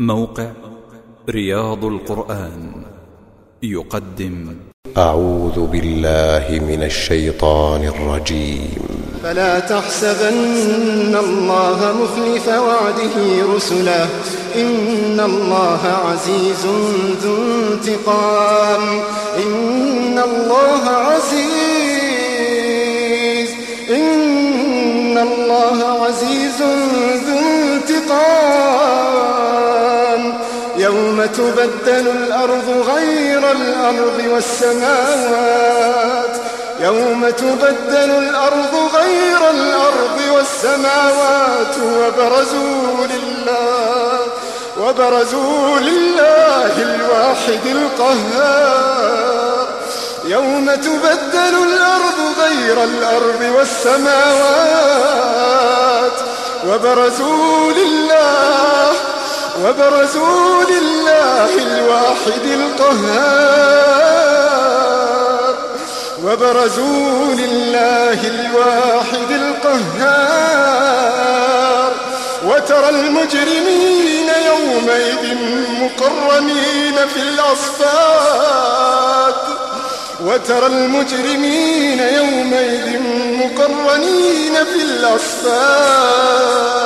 موقع رياض القرآن يقدم. أعوذ بالله من الشيطان الرجيم. فلا تحسبن الله مخلف وعده رسله. إن الله عزيز ذو انتقام. إن الله عزيز. إن الله عزيز ذو تبدل الأرض غير الأرض والسماوات. يوم تبدل الأرض غير الأرض والسماوات. وبرزوا لله وبرزوا لله الواحد القهار. يوم تبدل الأرض غير الأرض والسماوات. وبرزوا لله وبرزوا لله الواحد القهار وبرزوا لله الواحد القهار. وترى المجرمين يومئذ مقرنين في الأصفاد. وترى المجرمين يومئذ مقرنين في الأصفاد.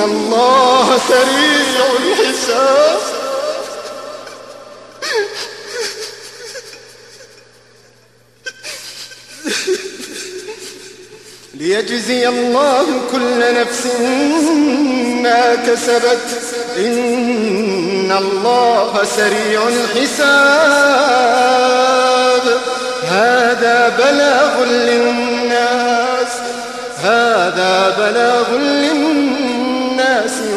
الله سريع الحساب. ليجزي الله كل نفس ما كسبت. إن الله سريع الحساب. هذا بلاغ للناس. هذا بلاغ للناس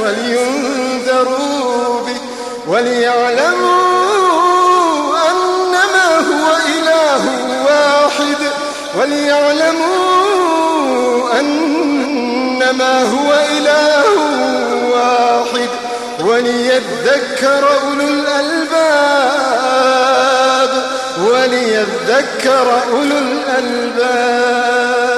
ولينذروا به وليعلموا أنما هو إله واحد وليعلموا أنما هو إله واحد وليذكر أولو الألباب وليذكر أولو الألباب.